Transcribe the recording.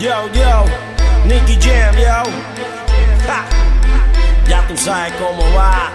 Yo, yo, Nicky Jam, yo. Já Ya tú sabes cómo va.